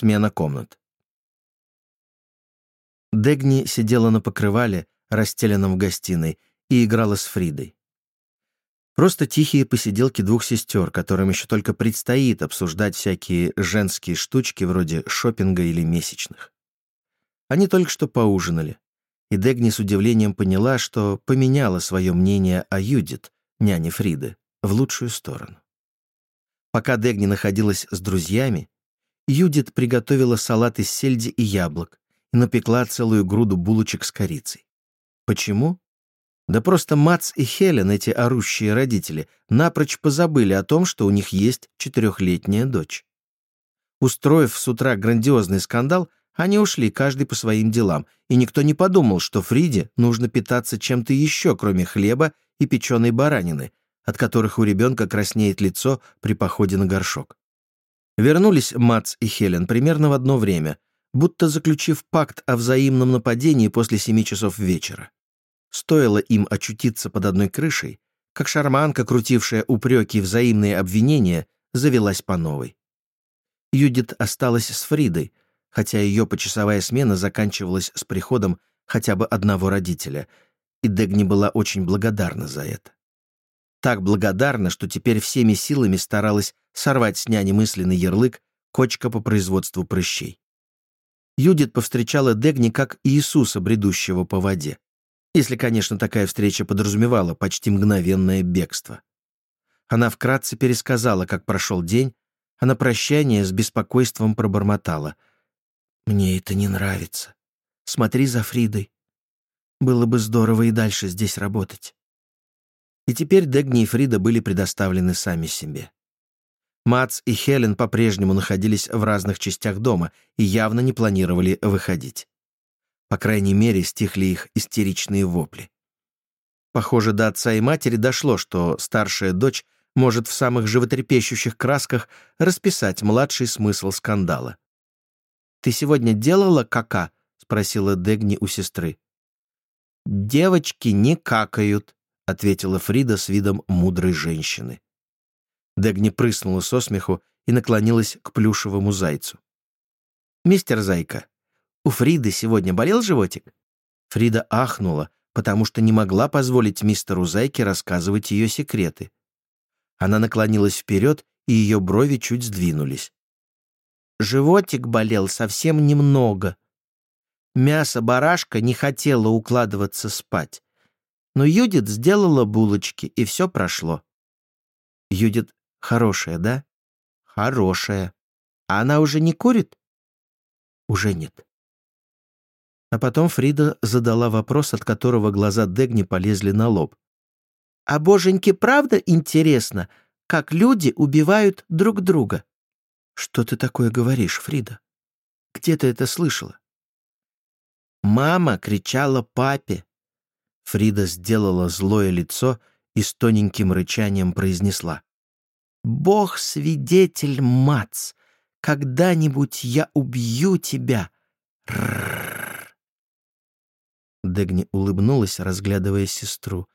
Смена комнат. Дегни сидела на покрывале, расстеленном в гостиной, и играла с Фридой. Просто тихие посиделки двух сестер, которым еще только предстоит обсуждать всякие женские штучки вроде шопинга или месячных. Они только что поужинали, и Дегни с удивлением поняла, что поменяла свое мнение о Юдит, няне Фриды, в лучшую сторону. Пока Дегни находилась с друзьями, Юдит приготовила салат из сельди и яблок и напекла целую груду булочек с корицей. Почему? Да просто Мац и Хелен, эти орущие родители, напрочь позабыли о том, что у них есть четырехлетняя дочь. Устроив с утра грандиозный скандал, они ушли каждый по своим делам, и никто не подумал, что Фриде нужно питаться чем-то еще, кроме хлеба и печеной баранины, от которых у ребенка краснеет лицо при походе на горшок. Вернулись Мац и Хелен примерно в одно время, будто заключив пакт о взаимном нападении после семи часов вечера. Стоило им очутиться под одной крышей, как шарманка, крутившая упреки и взаимные обвинения, завелась по новой. Юдит осталась с Фридой, хотя ее почасовая смена заканчивалась с приходом хотя бы одного родителя, и Дегни была очень благодарна за это. Так благодарна, что теперь всеми силами старалась сорвать с няни мысленный ярлык «кочка по производству прыщей». Юдит повстречала Дегни как Иисуса, бредущего по воде. Если, конечно, такая встреча подразумевала почти мгновенное бегство. Она вкратце пересказала, как прошел день, а на прощание с беспокойством пробормотала. «Мне это не нравится. Смотри за Фридой. Было бы здорово и дальше здесь работать». И теперь Дегни и Фрида были предоставлены сами себе. Мац и Хелен по-прежнему находились в разных частях дома и явно не планировали выходить. По крайней мере, стихли их истеричные вопли. Похоже, до отца и матери дошло, что старшая дочь может в самых животрепещущих красках расписать младший смысл скандала. «Ты сегодня делала кака?» — спросила Дегни у сестры. «Девочки не какают», — ответила Фрида с видом мудрой женщины. Дегни прыснула со смеху и наклонилась к плюшевому зайцу. «Мистер Зайка, у Фриды сегодня болел животик?» Фрида ахнула, потому что не могла позволить мистеру Зайке рассказывать ее секреты. Она наклонилась вперед, и ее брови чуть сдвинулись. Животик болел совсем немного. Мясо барашка не хотело укладываться спать. Но Юдит сделала булочки, и все прошло. Юдит хорошая, да? Хорошая. А она уже не курит? Уже нет. А потом Фрида задала вопрос, от которого глаза Дегни полезли на лоб. «А боженьке правда интересно, как люди убивают друг друга?» «Что ты такое говоришь, Фрида? Где ты это слышала?» Мама кричала папе. Фрида сделала злое лицо и с тоненьким рычанием произнесла. «Бог свидетель, Мац, когда-нибудь я убью тебя!» Дегни улыбнулась, разглядывая сестру,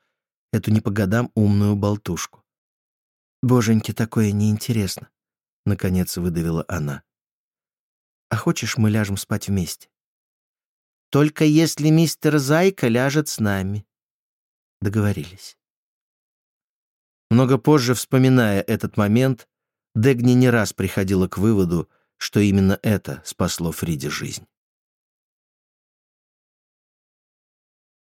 эту не по годам умную болтушку. «Боженьки, такое неинтересно», — наконец выдавила она. «А хочешь, мы ляжем спать вместе?» «Только если мистер Зайка ляжет с нами». Договорились. Много позже, вспоминая этот момент, Дегни не раз приходила к выводу, что именно это спасло Фриде жизнь.